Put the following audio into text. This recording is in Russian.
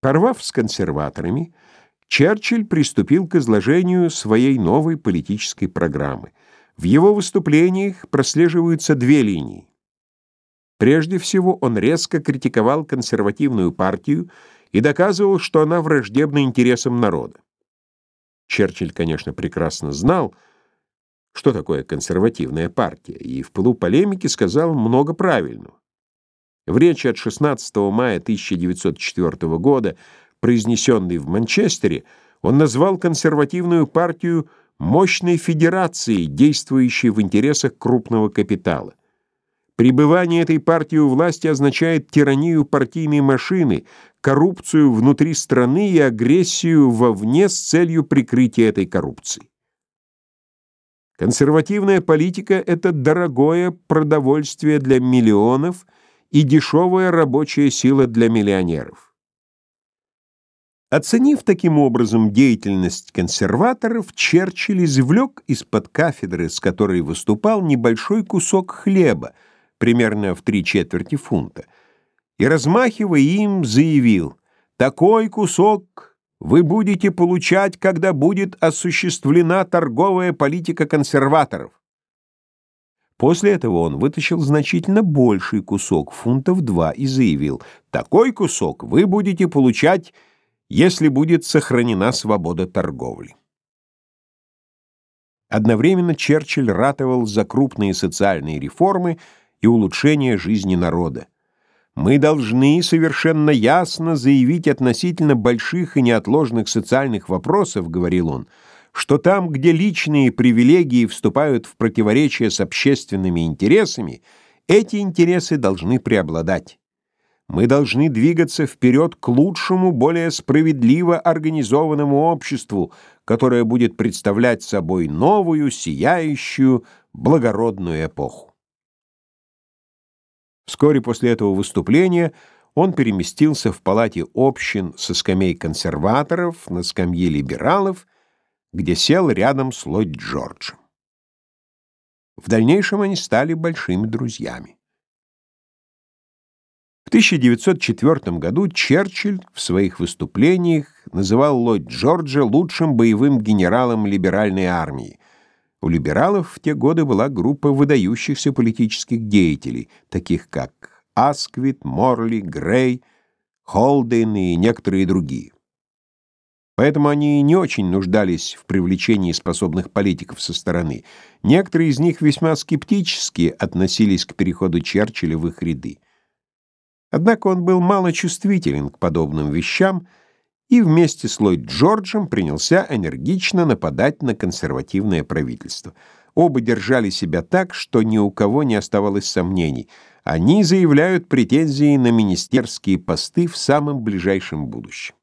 Порвав с консерваторами, Черчилль приступил к изложению своей новой политической программы. В его выступлениях прослеживаются две линии. Прежде всего, он резко критиковал консервативную партию и доказывал, что она враждебна интересам народа. Черчилль, конечно, прекрасно знал, что такое консервативная партия, и в пылу полемики сказал много правильного. В речи от 16 мая 1904 года, произнесенной в Манчестере, он назвал консервативную партию мощной федерацией, действующей в интересах крупного капитала. Пребывание этой партии у власти означает тиранию партийной машины, коррупцию внутри страны и агрессию вовне с целью прикрытия этой коррупции. Консервативная политика — это дорогое продовольствие для миллионов — и дешевая рабочая сила для миллионеров. Оценив таким образом деятельность консерваторов, Черчилль извлек из-под кафедры, с которой выступал, небольшой кусок хлеба, примерно в три четверти фунта, и, размахивая им, заявил «Такой кусок вы будете получать, когда будет осуществлена торговая политика консерваторов. После этого он вытащил значительно больший кусок, фунтов два, и заявил, «Такой кусок вы будете получать, если будет сохранена свобода торговли». Одновременно Черчилль ратовал за крупные социальные реформы и улучшение жизни народа. «Мы должны совершенно ясно заявить относительно больших и неотложных социальных вопросов, — говорил он, — что там, где личные привилегии вступают в противоречие с общественными интересами, эти интересы должны преобладать. Мы должны двигаться вперед к лучшему, более справедливо организованному обществу, которое будет представлять собой новую, сияющую, благородную эпоху. Вскоре после этого выступления он переместился в палате общин со скамей консерваторов на скамьи либералов где сел рядом с Ллойд Джорджем. В дальнейшем они стали большими друзьями. В 1904 году Черчилль в своих выступлениях называл Ллойд Джорджа лучшим боевым генералом либеральной армии. У либералов в те годы была группа выдающихся политических деятелей, таких как Асквит, Морли, Грей, Холден и некоторые другие. Поэтому они не очень нуждались в привлечении способных политиков со стороны. Некоторые из них весьма скептически относились к переходу Черчилля в их ряды. Однако он был мало чувствителен к подобным вещам и вместе с Ллойд Джорджем принялся энергично нападать на консервативное правительство. Оба держали себя так, что ни у кого не оставалось сомнений. Они заявляют претензии на министерские посты в самом ближайшем будущем.